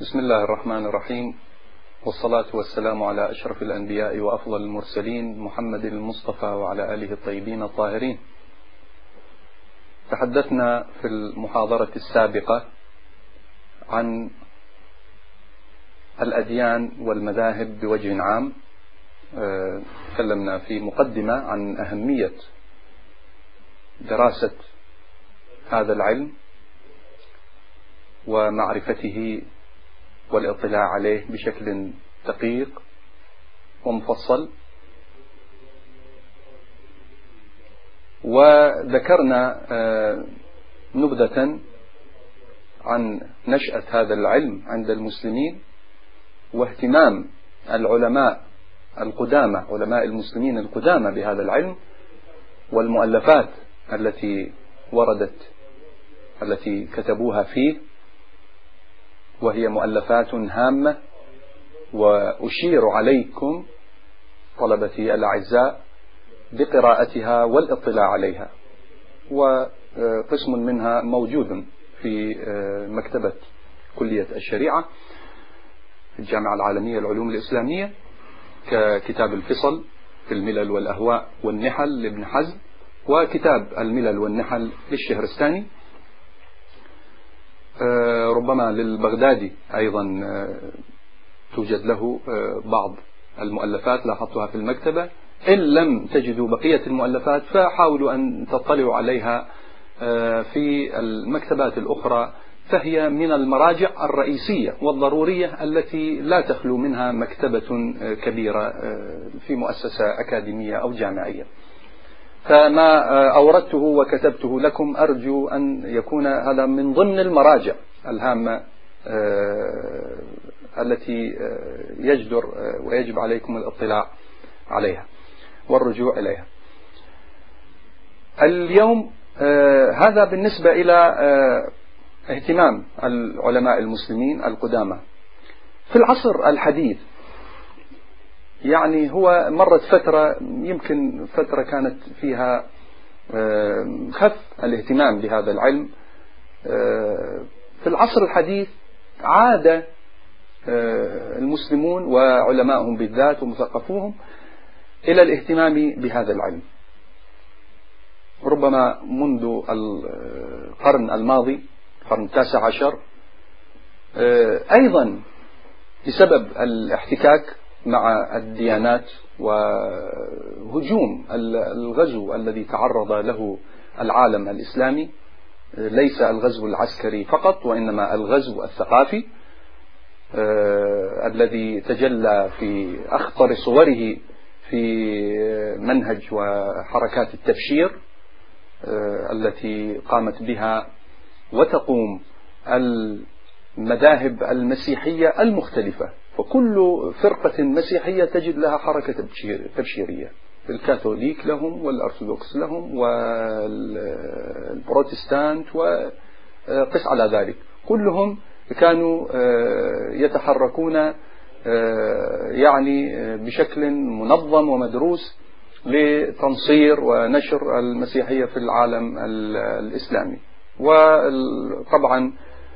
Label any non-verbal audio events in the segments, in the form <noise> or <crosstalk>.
بسم الله الرحمن الرحيم والصلاة والسلام على أشرف الأنبياء وأفضل المرسلين محمد المصطفى وعلى آله الطيبين الطاهرين تحدثنا في المحاضرة السابقة عن الأديان والمذاهب بوجه عام تكلمنا في مقدمة عن أهمية دراسة هذا العلم ومعرفته والاطلاع عليه بشكل دقيق ومفصل. وذكرنا آه، نبذة عن نشأة هذا العلم عند المسلمين واهتمام العلماء القدامى علماء المسلمين القدامى بهذا العلم والمؤلفات التي وردت التي كتبوها فيه. وهي مؤلفات هامة وأشير عليكم طلبتي الأعزاء بقراءتها والاطلاع عليها وقسم منها موجود في مكتبة كلية الشريعة الجامعة العالمية للعلوم الإسلامية ككتاب الفصل في الملل والأهواء والنحل لابن حزم وكتاب الملل والنحل للشهرستاني. آه، ربما للبغدادي أيضا آه، توجد له آه، بعض المؤلفات لاحظتها في المكتبة. إن لم تجدوا بقية المؤلفات فحاولوا أن تطلعوا عليها في المكتبات الأخرى. فهي من المراجع الرئيسية والضرورية التي لا تخلو منها مكتبة كبيرة في مؤسسة أكاديمية أو جامعية. فما أوردته وكتبته لكم أرجو أن يكون هذا من ضمن المراجع الهامة آه، التي آه، يجدر آه، ويجب عليكم الاطلاع عليها والرجوع إليها. اليوم هذا بالنسبة إلى اهتمام العلماء المسلمين القدامى. في العصر الحديث يعني هو مرت فترة يمكن فترة كانت فيها خف الاهتمام بهذا العلم. في العصر الحديث عاد المسلمون وعلمائهم بالذات ومثقفوهم إلى الاهتمام بهذا العلم. ربما منذ القرن الماضي القرن التاسع عشر أيضا بسبب الاحتكاك مع الديانات وهجوم الغزو الذي تعرض له العالم الإسلامي. ليس الغزو العسكري فقط وإنما الغزو الثقافي الذي تجلى في أخطر صوره في منهج وحركات التبشير التي قامت بها وتقوم المذاهب المسيحية المختلفة. وكل فرقة مسيحية تجد لها حركة تبشيرية. الكاثوليك لهم والأرثوذكس لهم والبروتستانت وقس على ذلك. كلهم كانوا آه، يتحركون آه، يعني بشكل منظم ومدروس لتنصير ونشر المسيحية في العالم الإسلامي. وطبعا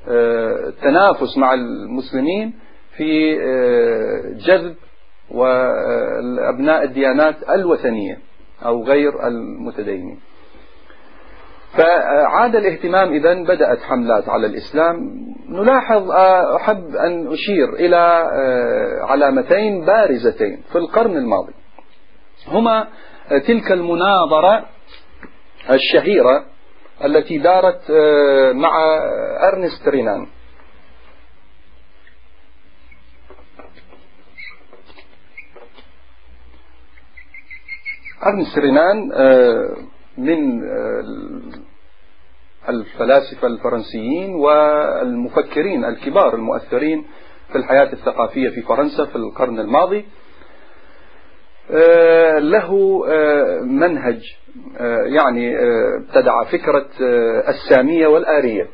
التنافس آه، مع المسلمين في آه، جذب وأبناء الديانات الوثنية أو غير المتدينين. فعاد الاهتمام إذا بدأت حملات على الإسلام. نلاحظ آه، أحب أن أشير إلى آه، علامتين بارزتين في القرن الماضي. هما تلك المناظرة الشهيرة التي دارت مع أرنست رينان. ابن سرينان آه، من آه، الفلاسفة الفرنسيين والمفكرين الكبار المؤثرين في الحياة الثقافية في فرنسا في القرن الماضي. آه، له منهج يعني ابتدع فكرة السامية والآرية.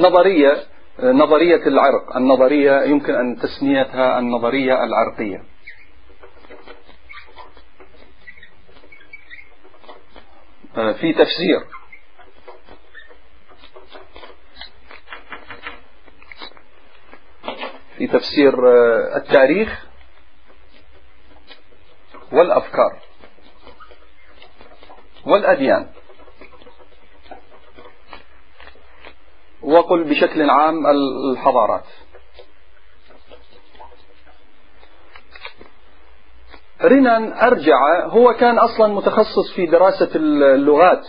نظرية نظرية العرق النظرية يمكن أن تسميتها النظرية العرقية. آه، في تفسير. في تفسير آه، التاريخ والأفكار والأديان. وقل بشكل عام الحضارات. رينان أرجع هو كان أصلا متخصص في دراسة اللغات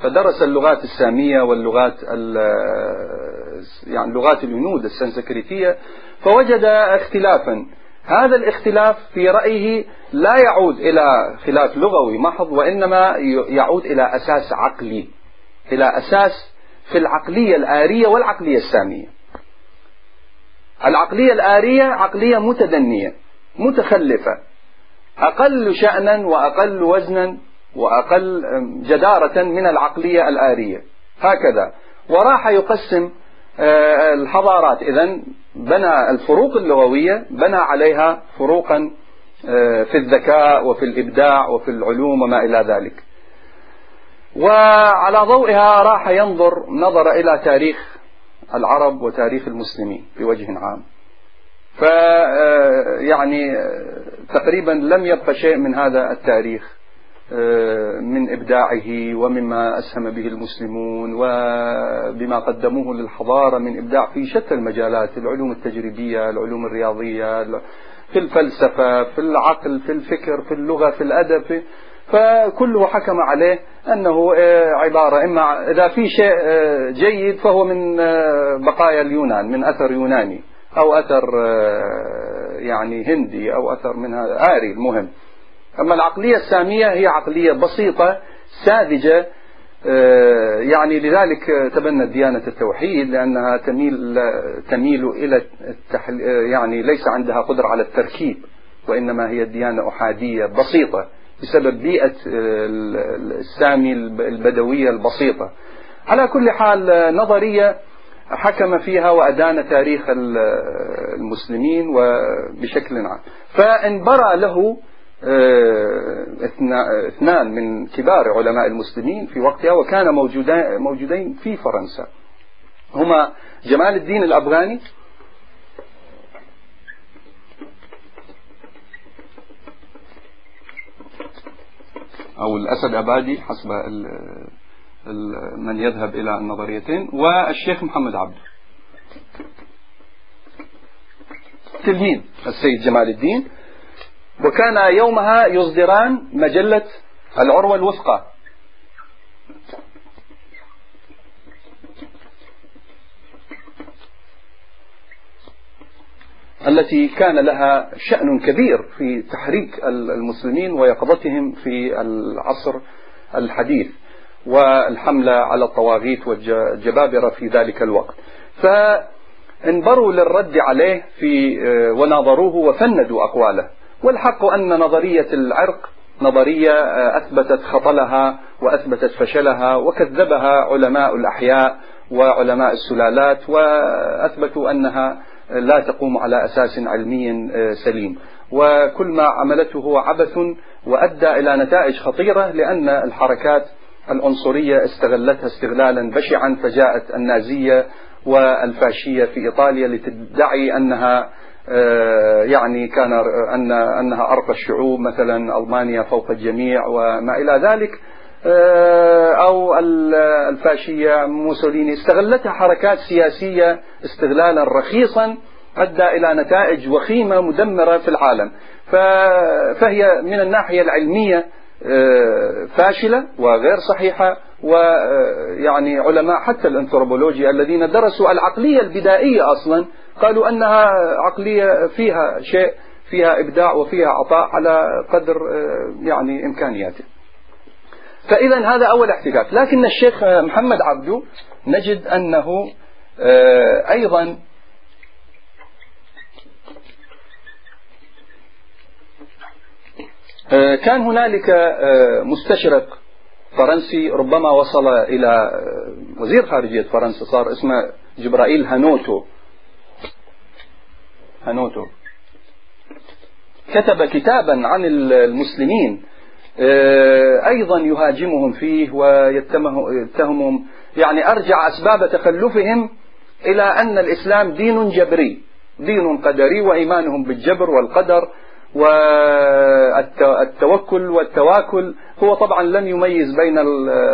فدرس اللغات السامية واللغات يعني لغات الهنود السنسكريتية فوجد اختلافا. هذا الاختلاف في رأيه لا يعود إلى خلاف لغوي محض وإنما يعود إلى أساس عقلي إلى أساس في العقلية الآرية والعقلية السامية. العقلية الآرية عقلية متدنية متخلفة. أقل شأنا وأقل وزنا وأقل جدارة من العقلية الآرية. هكذا. وراح يقسم آه، الحضارات. إذا بنى الفروق اللغوية بنى عليها فروقا آه، في الذكاء وفي الإبداع وفي العلوم وما إلى ذلك. وعلى ضوئها راح ينظر نظر إلى تاريخ العرب وتاريخ المسلمين بوجه عام. ف آه، يعني تقريبا لم يبقى شيء من هذا التاريخ آه، من إبداعه ومما أسهم به المسلمون وبما قدموه للحضارة من إبداع في شتى المجالات العلوم التجريبية العلوم الرياضية في الفلسفة في العقل في الفكر في اللغة في الأدب في فكله حكم عليه أنه آه، عبارة إما إذا في شيء آه، جيد فهو من بقايا اليونان من أثر يوناني أو أثر يعني هندي أو أثر من هذا آري المهم. أما العقلية السامية هي عقلية بسيطة ساذجة آه، يعني لذلك تبنت ديانة التوحيد لأنها تميل تميل إلى يعني ليس عندها قدرة على التركيب وإنما هي ديانة أحادية بسيطة. بسبب بيئة السامي البدوية البسيطة. على كل حال نظرية حكم فيها وأدان تاريخ المسلمين وبشكل عام. فانبرى له آه، اثنان من كبار علماء المسلمين في وقتها وكان موجودين في فرنسا. هما جمال الدين الأفغاني أو الأسد أبادي حسب من يذهب إلى النظريتين والشيخ محمد عبد. تلميذ السيد جمال الدين. وكان يومها يصدران مجلة العروة الوثقى. التي كان لها شأن كبير في تحريك المسلمين ويقظتهم في العصر الحديث والحملة على الطواغيت والجبابرة في ذلك الوقت. فانبروا للرد عليه في وناظروه وفندوا أقواله. والحق أن نظرية العرق نظرية آه، أثبتت خطلها وأثبتت فشلها وكذبها علماء الأحياء وعلماء السلالات وأثبتوا أنها لا تقوم على أساس علمي آه، سليم. وكل ما عملته هو عبث وأدى إلى نتائج خطيرة لأن الحركات العنصرية استغلتها استغلالا بشعا فجاءت النازية والفاشية في إيطاليا لتدعي أنها آه، يعني كان أن أنها أرقى الشعوب مثلا ألمانيا فوق الجميع وما إلى ذلك. أو الفاشية موسوليني. استغلتها حركات سياسية استغلالا رخيصا أدى إلى نتائج وخيمة مدمرة في العالم. فهي من الناحية العلمية آه، فاشلة وغير صحيحة ويعني علماء حتى الانثروبولوجيا الذين درسوا العقلية البدائية أصلا قالوا أنها عقلية فيها شيء فيها إبداع وفيها عطاء على قدر آه، يعني إمكانياته. فإذا هذا أول احتكاك. لكن الشيخ محمد عبدو نجد أنه آه، أيضا آه، كان هنالك مستشرق فرنسي ربما وصل إلى وزير خارجية فرنسا صار اسمه جبرائيل هانوتو. هانوتو. كتب كتابا عن المسلمين. أيضا يهاجمهم فيه ويتهمهم يعني أرجع أسباب تخلفهم إلى أن الإسلام دين جبري دين قدري وإيمانهم بالجبر والقدر والتوكل والتواكل. هو طبعا لم يميز بين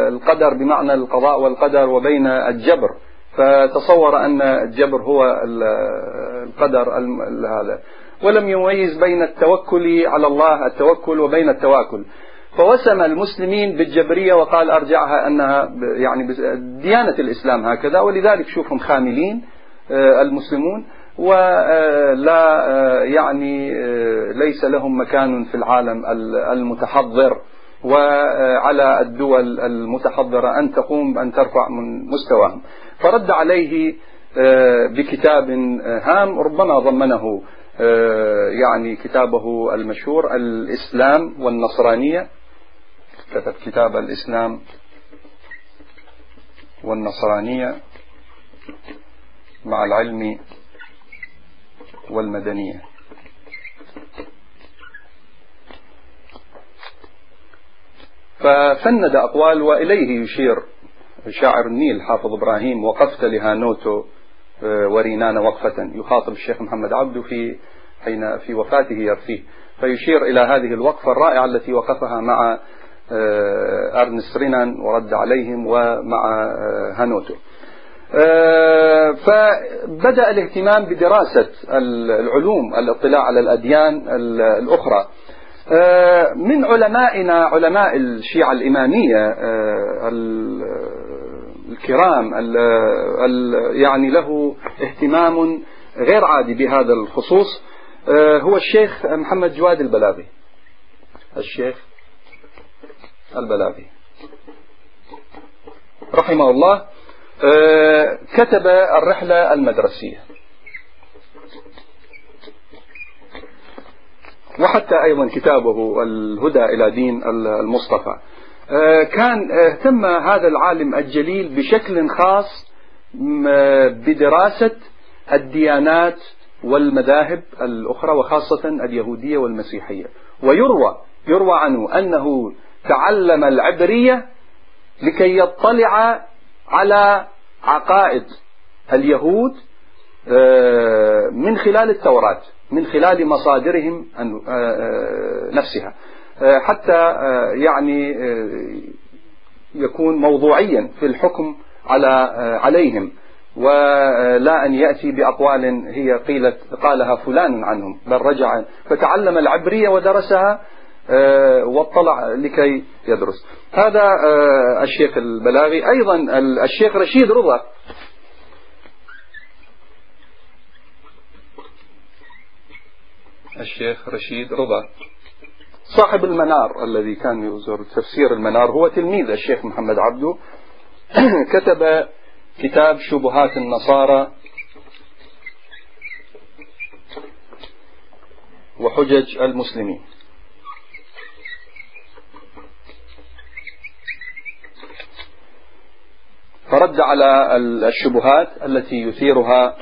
القدر بمعنى القضاء والقدر وبين الجبر. فتصور أن الجبر هو القدر هذا. ولم يميز بين التوكل على الله التوكل وبين التواكل. فوسم المسلمين بالجبرية وقال أرجعها أنها يعني ديانة الإسلام هكذا ولذلك شوفهم خاملين آه، المسلمون ولا آه، يعني آه، ليس لهم مكان في العالم المتحضر وعلى الدول المتحضرة أن تقوم أن ترفع من مستواهم. فرد عليه بكتاب هام ربما ضمنه يعني كتابه المشهور الإسلام والنصرانية. كتب كتاب الإسلام والنصرانية مع العلم والمدنية. ففند أقوال وإليه يشير شاعر النيل حافظ إبراهيم وقفت لهانوتو آه، ورينان وقفة. يخاطب الشيخ محمد عبده في حين في وفاته يرثيه فيشير إلى هذه الوقفة الرائعة التي وقفها مع إرنست رينان ورد عليهم ومع آه، هانوتو. آه، فبدأ الاهتمام بدراسة العلوم الاطلاع على الأديان الأخرى. من علمائنا علماء الشيعة الإمامية الكرام يعني له اهتمام غير عادي بهذا الخصوص هو الشيخ محمد جواد البلاغي الشيخ البلاغي. رحمه الله آه، كتب الرحلة المدرسية. وحتى أيضا كتابه الهدى إلى دين المصطفى. آه، كان اهتم هذا العالم الجليل بشكل خاص بدراسة الديانات والمذاهب الأخرى وخاصة اليهودية والمسيحية. ويروى يروى عنه أنه تعلم العبرية لكي يطلع على عقائد اليهود آه، من خلال التوراة من خلال مصادرهم آه، آه، نفسها. حتى يعني يكون موضوعيا في الحكم على عليهم. ولا أن يأتي بأقوال هي قيلت قالها فلان عنهم بل رجع فتعلم العبرية ودرسها واطلع لكي يدرس. هذا آه، الشيخ البلاغي. أيضا الشيخ رشيد رضا. الشيخ رشيد رضا. صاحب المنار الذي كان يزور تفسير المنار. هو تلميذ الشيخ محمد عبده. <clears throat> كتب كتاب شبهات النصارى وحجج المسلمين. فرد على الشبهات التي يثيرها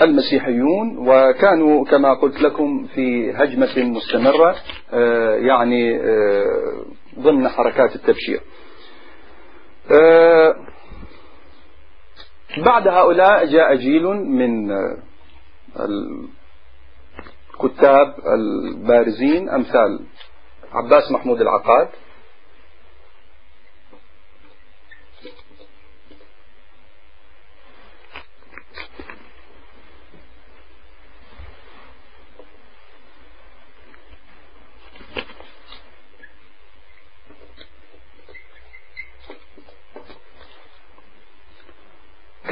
المسيحيون وكانوا كما قلت لكم في هجمة مستمرة آه، يعني آه، ضمن حركات التبشير. آه، بعد هؤلاء جاء جيل من الكتاب البارزين أمثال عباس محمود العقاد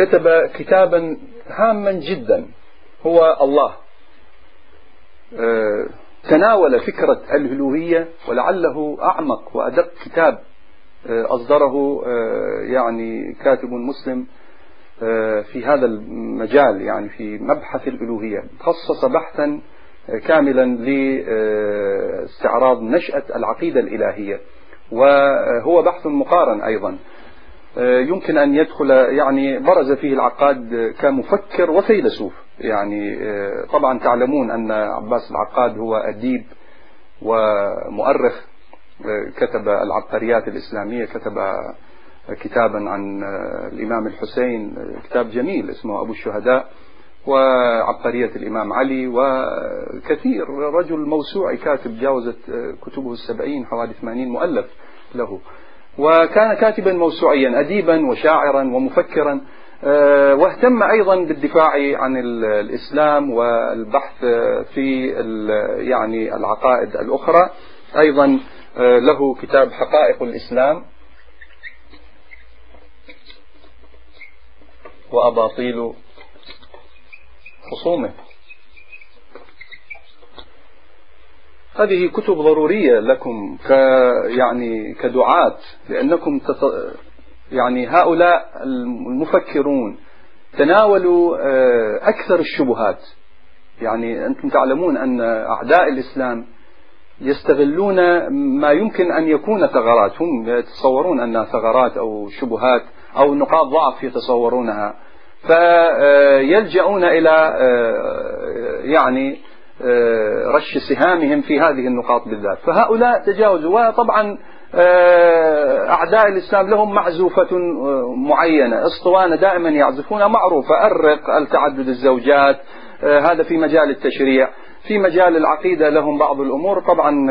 كتب كتابا هاما جدا. هو الله. آه، تناول فكرة الألوهية ولعله أعمق وأدق كتاب آه، أصدره آه، يعني كاتب مسلم في هذا المجال يعني في مبحث الألوهية. خصص بحثا كاملا لاستعراض نشأة العقيدة الإلهية. وهو بحث مقارن أيضا. يمكن أن يدخل يعني برز فيه العقاد كمفكر وفيلسوف. يعني طبعا تعلمون أن عباس العقاد هو أديب ومؤرخ. كتب العبقريات الإسلامية كتب كتابا عن الإمام الحسين كتاب جميل اسمه أبو الشهداء وعبقرية الإمام علي وكثير. رجل موسوعي كاتب جاوزت كتبه السبعين حوالي ثمانين مؤلف له. وكان كاتبا موسوعيا أديبا وشاعرا ومفكرا. واهتم أيضا بالدفاع عن الإسلام والبحث في يعني العقائد الأخرى. أيضا له كتاب حقائق الإسلام وأباطيل خصومه. هذه كتب ضرورية لكم ك يعني كدعاة لأنكم تت... يعني هؤلاء المفكرون تناولوا أكثر الشبهات. يعني أنتم تعلمون أن أعداء الإسلام يستغلون ما يمكن أن يكون ثغرات. هم يتصورون أنها ثغرات أو شبهات أو نقاط ضعف يتصورونها. فيلجؤون إلى آه، يعني آه، رش سهامهم في هذه النقاط بالذات. فهؤلاء تجاوزوا وطبعا آه، أعداء الإسلام لهم معزوفة معينة. إسطوانة دائما يعزفونها معروفة. أرق التعدد الزوجات هذا في مجال التشريع في مجال العقيدة لهم بعض الأمور. طبعا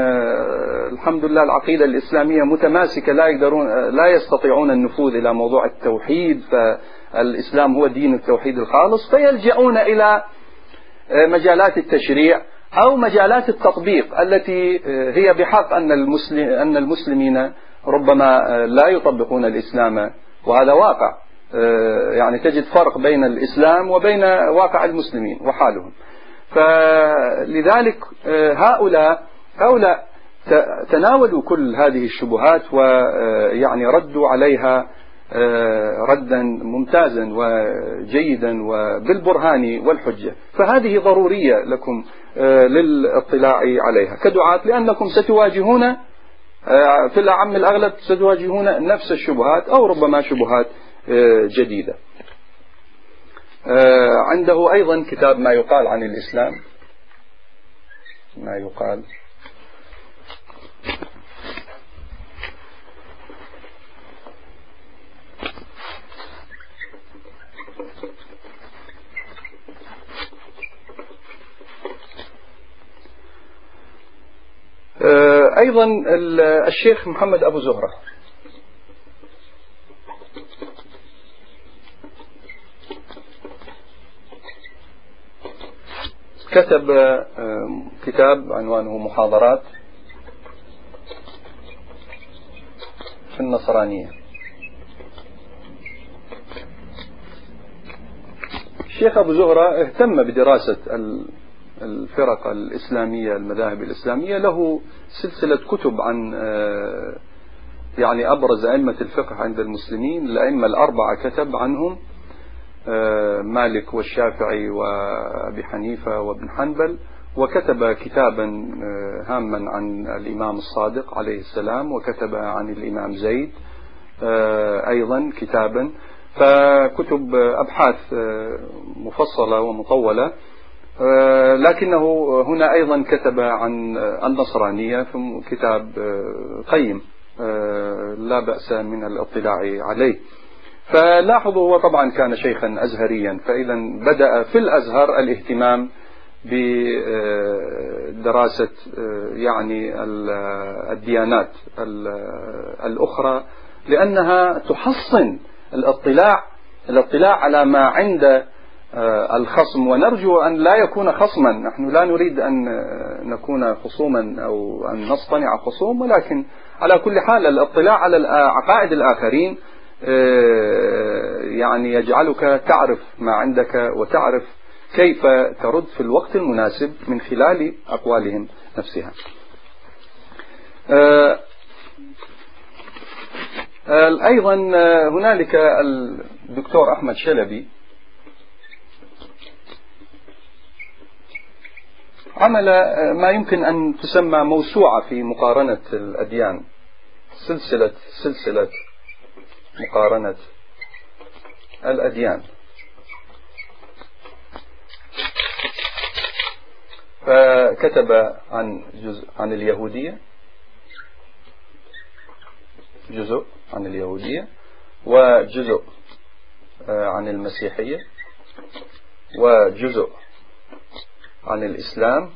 الحمد لله العقيدة الإسلامية متماسكة لا يقدرون لا يستطيعون النفوذ إلى موضوع التوحيد ف الإسلام هو دين التوحيد الخالص. فيلجؤون إلى آه، مجالات التشريع أو مجالات التطبيق التي آه، هي بحق أن أن المسلمين ربما آه، لا يطبقون الإسلام وهذا واقع. يعني تجد فرق بين الإسلام وبين واقع المسلمين وحالهم. فلذلك هؤلاء هؤلاء تناولوا كل هذه الشبهات ويعني ردوا عليها آه، ردا ممتازا وجيدا وبالبرهان والحجة. فهذه ضرورية لكم آه، للاطلاع عليها. كدعاة لأنكم ستواجهون آه، في الأعم الأغلب ستواجهون نفس الشبهات أو ربما شبهات جديدة. عنده أيضا كتاب ما يقال عن الإسلام. ما يقال. أيضا الشيخ محمد أبو زهرة. كتب كتاب عنوانه محاضرات في النصرانية. الشيخ أبو زهرة اهتم بدراسة الفرق الإسلامية المذاهب الإسلامية له سلسلة كتب عن آه، يعني أبرز أئمة الفقه عند المسلمين الأئمة الأربعة كتب عنهم آه، مالك والشافعي وأبي حنيفة وابن حنبل وكتب كتابا آه، هاما عن الإمام الصادق عليه السلام وكتب عن الإمام زيد أيضا كتابا. فكتب أبحاث مفصلة ومطولة. لكنه هنا أيضا كتب عن النصرانية في كتاب آه، قيم آه، لا بأس من الاطلاع عليه. فلاحظوا هو طبعا كان شيخا أزهريا فإذا بدأ في الأزهر الاهتمام بدراسة يعني الديانات الأخرى لأنها تحصن الاطلاع الاطلاع على ما عند آه، الخصم ونرجو أن لا يكون خصما. نحن لا نريد أن نكون خصوما أو أن نصطنع خصوم ولكن على كل حال الاطلاع على عقائد الآخرين آه، يعني يجعلك تعرف ما عندك وتعرف كيف ترد في الوقت المناسب من خلال أقوالهم نفسها. آه، أيضا هنالك الدكتور أحمد شلبي عمل ما يمكن أن تسمى موسوعة في مقارنة الأديان. سلسلة سلسلة مقارنة الأديان. فكتب عن جزء عن اليهودية. جزء عن اليهودية. وجزء آه، عن المسيحية. وجزء عن الإسلام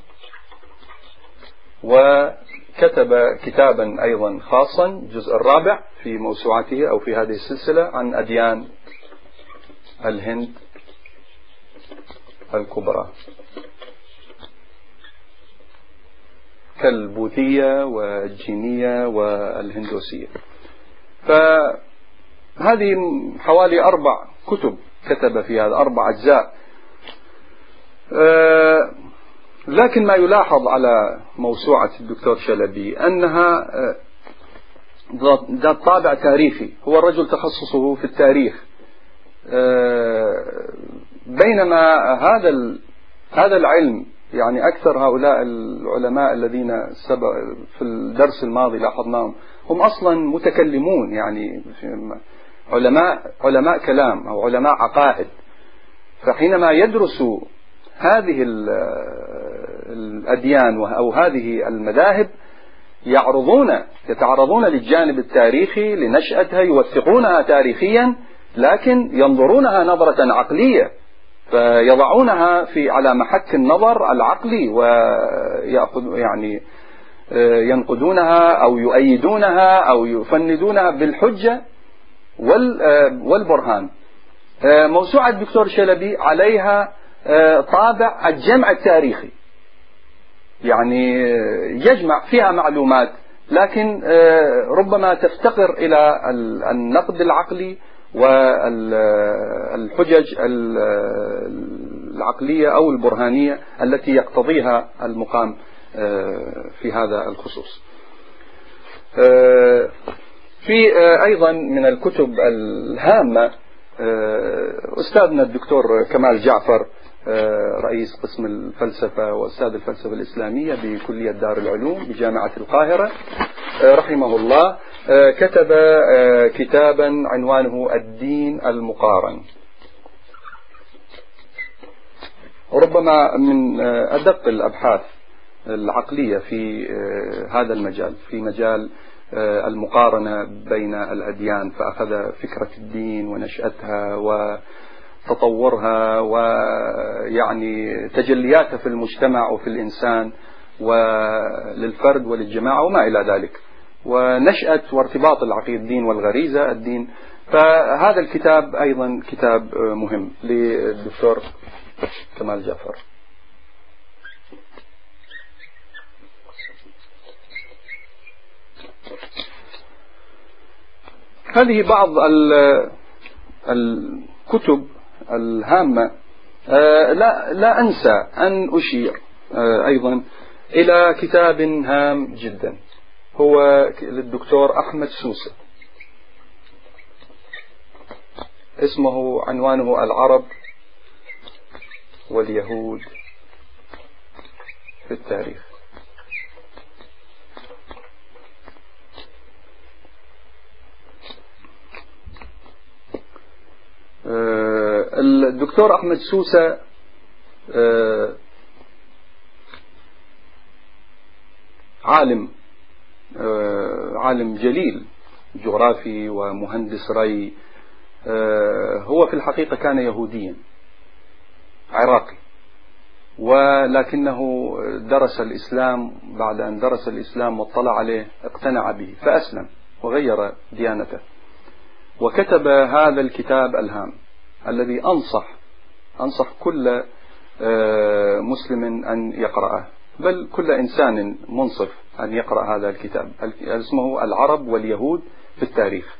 وكتب كتابا أيضا خاصا الجزء الرابع في موسوعته أو في هذه السلسلة عن أديان الهند الكبرى. كالبوذية والجينية والهندوسية. فهذه حوالي أربع كتب كتب في هذا أربع أجزاء. لكن ما يلاحظ على موسوعة الدكتور شلبي أنها أه، ذات طابع تاريخي. هو الرجل تخصصه في التاريخ. أه، بينما هذا هذا العلم يعني أكثر هؤلاء العلماء الذين في الدرس الماضي لاحظناهم هم أصلا متكلمون يعني علماء علماء كلام أو علماء عقائد. فحينما يدرسوا هذه الأديان أو هذه المذاهب يعرضون يتعرضون للجانب التاريخي لنشأتها يوثقونها تاريخيا لكن ينظرونها نظرة عقلية فيضعونها في على محك النظر العقلي ويأخذ يعني آه، ينقدونها أو يؤيدونها أو يفندونها بالحجة آه، والبرهان. آه، موسوعة الدكتور شلبي عليها طابع الجمع التاريخي. يعني يجمع فيها معلومات لكن ربما تفتقر إلى النقد العقلي والحجج العقلية أو البرهانية التي يقتضيها المقام آه، في هذا الخصوص. آه، في آه، أيضا من الكتب الهامة أستاذنا الدكتور كمال جعفر رئيس قسم الفلسفة وأستاذ الفلسفة الإسلامية بكلية دار العلوم بجامعة القاهرة. رحمه الله. كتب كتابا عنوانه الدين المقارن. ربما من أدق الأبحاث العقلية في هذا المجال في مجال المقارنة بين الأديان فأخذ فكرة الدين ونشأتها وتطورها ويعني تجلياتها في المجتمع وفي الإنسان وللفرد وللجماعة وما إلى ذلك. ونشأة وارتباط العقيدة الدين والغريزة الدين. فهذا الكتاب أيضا كتاب مهم. للدكتور كمال جعفر. هذه بعض الكتب الهامة. آه، لا لا أنسى أن أشير آه، أيضا إلى كتاب هام جدا. هو للدكتور أحمد سوسة. اسمه عنوانه العرب واليهود في التاريخ. الدكتور أحمد سوسة آه، عالم آه، عالم جليل جغرافي ومهندس ري هو في الحقيقة كان يهوديا عراقي ولكنه درس الإسلام بعد أن درس الإسلام واطلع عليه اقتنع به فأسلم وغير ديانته وكتب هذا الكتاب الهام الذي أنصح أنصح كل آه، مسلم أن يقرأه. بل كل إنسان منصف أن يقرأ هذا الكتاب. اسمه العرب واليهود في التاريخ.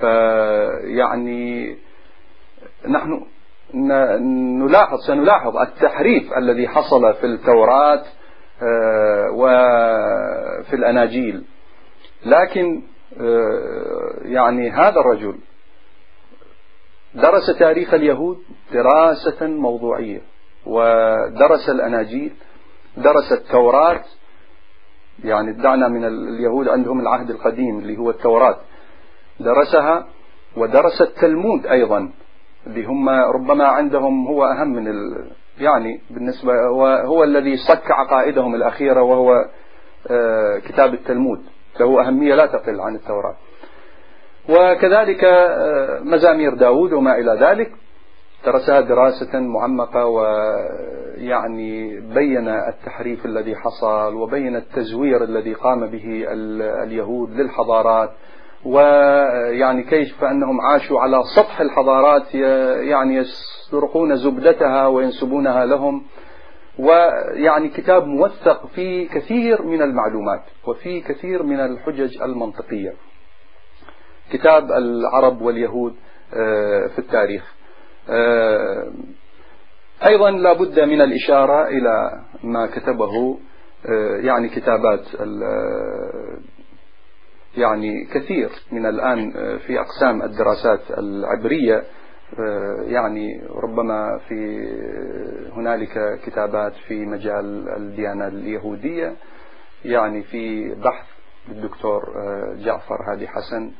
فيعني نحن نلاحظ سنلاحظ التحريف الذي حصل في التوراة آه، وفي الأناجيل. لكن آه، يعني هذا الرجل درس تاريخ اليهود دراسة موضوعية ودرس الأناجيل درس التوراة. يعني دعنا من اليهود عندهم العهد القديم اللي هو التوراة. درسها ودرس التلمود أيضا اللي هم ربما عندهم هو أهم من ال يعني بالنسبة هو, الذي صك عقائدهم الأخيرة وهو آه، كتاب التلمود. له أهمية لا تقل عن التوراة. وكذلك آه، مزامير داود وما إلى ذلك. درسها دراسة معمقة ويعني بين التحريف الذي حصل وبين التزوير الذي قام به اليهود للحضارات ويعني كيف أنهم عاشوا على سطح الحضارات يعني يسرقون زبدتها وينسبونها لهم. ويعني كتاب موثق في كثير من المعلومات وفي كثير من الحجج المنطقية. كتاب العرب واليهود آه، في التاريخ. آه، أيضا لا بد من الإشارة إلى ما كتبه آه، يعني كتابات يعني كثير من الآن في أقسام الدراسات العبرية. يعني ربما في هنالك كتابات في مجال الديانة اليهودية. يعني في بحث الدكتور جعفر هادي حسن.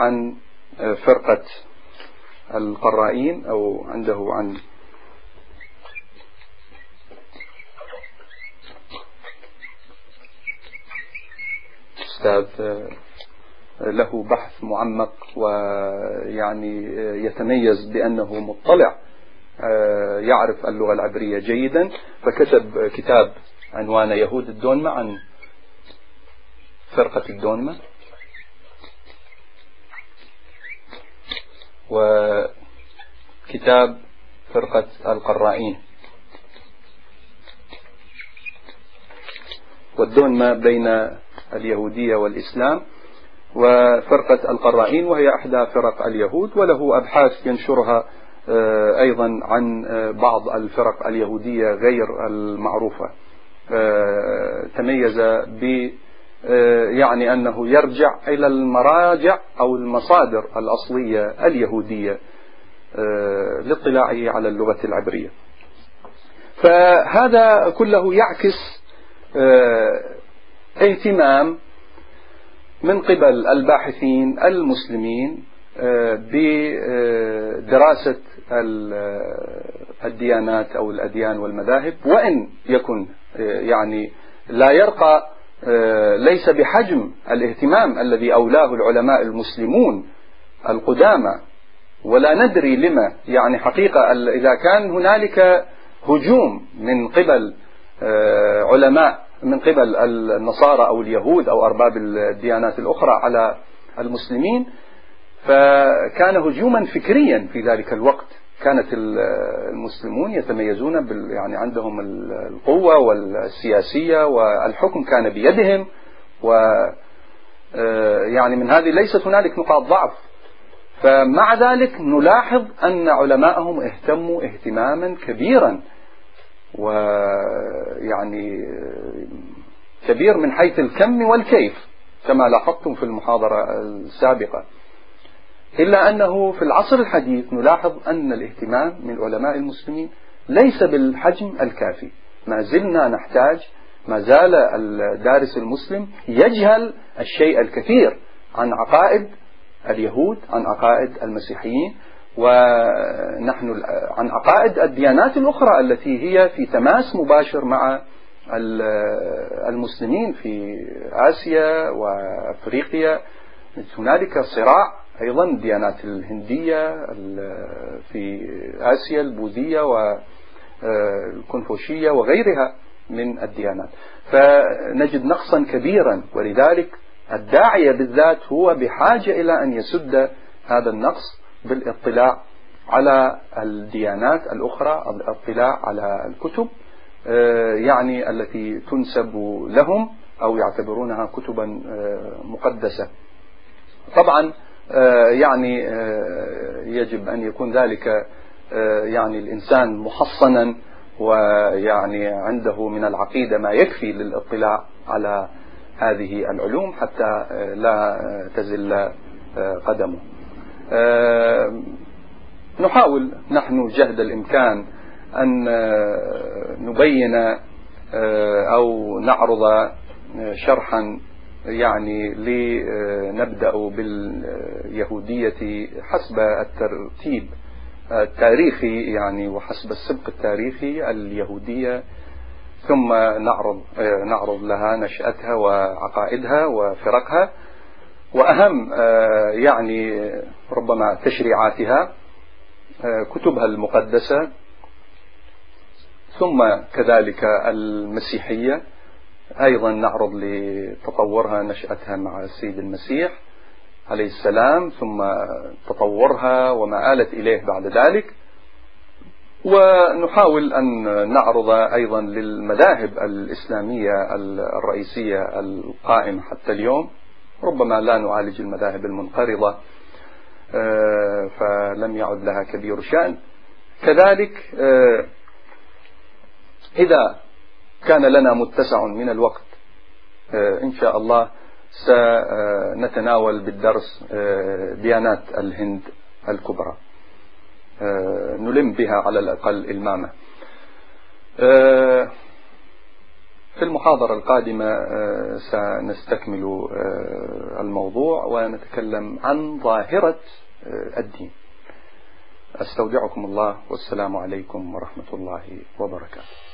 عن فرقة القرائين أو عنده عن. أستاذ له بحث معمق ويعني يتميز بأنه مطلع يعرف اللغة العبرية جيدا فكتب كتاب عنوانه يهود الدونمة عن فرقة الدونمة. وكتاب فرقة القرائين. والدون ما بين اليهودية والإسلام وفرقة القرائين وهي إحدى فرق اليهود وله أبحاث ينشرها آه، أيضا عن آه، بعض الفرق اليهودية غير المعروفة. آه، تميز ب يعني أنه يرجع إلى المراجع أو المصادر الأصلية اليهودية آه، لاطلاعه على اللغة العبرية. فهذا كله يعكس آه، اهتمام من قبل الباحثين المسلمين بدراسة الديانات أو الأديان والمذاهب وإن يكن يعني لا يرقى آه، ليس بحجم الاهتمام الذي أولاه العلماء المسلمون القدامى ولا ندري لما. يعني حقيقة إذا كان هنالك هجوم من قبل آه، علماء من قبل النصارى أو اليهود أو أرباب الديانات الأخرى على المسلمين فكان هجوما فكريا في ذلك الوقت. كانت المسلمون يتميزون بال يعني عندهم القوة والسياسية والحكم كان بيدهم و آه، يعني من هذه ليست هنالك نقاط ضعف. فمع ذلك نلاحظ أن علماءهم اهتموا اهتماما كبيرا ويعني آه، كبير من حيث الكم والكيف كما لاحظتم في المحاضرة السابقة. إلا أنه في العصر الحديث نلاحظ أن الاهتمام من علماء المسلمين ليس بالحجم الكافي. ما زلنا نحتاج ما زال الدارس المسلم يجهل الشيء الكثير عن عقائد اليهود عن عقائد المسيحيين ونحن عن عقائد الديانات الأخرى التي هي في تماس مباشر مع المسلمين في آسيا وأفريقيا. هنالك صراع أيضا الديانات الهندية في آسيا البوذية والكونفوشية وغيرها من الديانات. فنجد نقصا كبيرا ولذلك الداعية بالذات هو بحاجة إلى أن يسد هذا النقص بالاطلاع على الديانات الأخرى الاطلاع على الكتب يعني التي تنسب لهم أو يعتبرونها كتبا مقدسة. طبعا آه، يعني آه، يجب أن يكون ذلك آه، يعني الإنسان محصنا ويعني عنده من العقيدة ما يكفي للاطلاع على هذه العلوم حتى لا تزل قدمه. نحاول نحن جهد الإمكان أن نبين أو نعرض شرحا يعني لنبدأ باليهودية حسب الترتيب التاريخي يعني وحسب السبق التاريخي اليهودية. ثم نعرض نعرض لها نشأتها وعقائدها وفرقها. وأهم يعني ربما تشريعاتها كتبها المقدسة. ثم كذلك المسيحية. أيضا نعرض لتطورها نشأتها مع السيد المسيح عليه السلام ثم تطورها وما آلت إليه بعد ذلك. ونحاول أن نعرض أيضا للمذاهب الإسلامية الرئيسية القائمة حتى اليوم. ربما لا نعالج المذاهب المنقرضة آه، فلم يعد لها كبير شأن. كذلك آه، إذا كان لنا متسع من الوقت. آه، إن شاء الله سنتناول بالدرس ديانات الهند الكبرى. نلم بها على الأقل إلمامة. في المحاضرة القادمة سنستكمل الموضوع ونتكلم عن ظاهرة الدين. أستودعكم الله والسلام عليكم ورحمة الله وبركاته.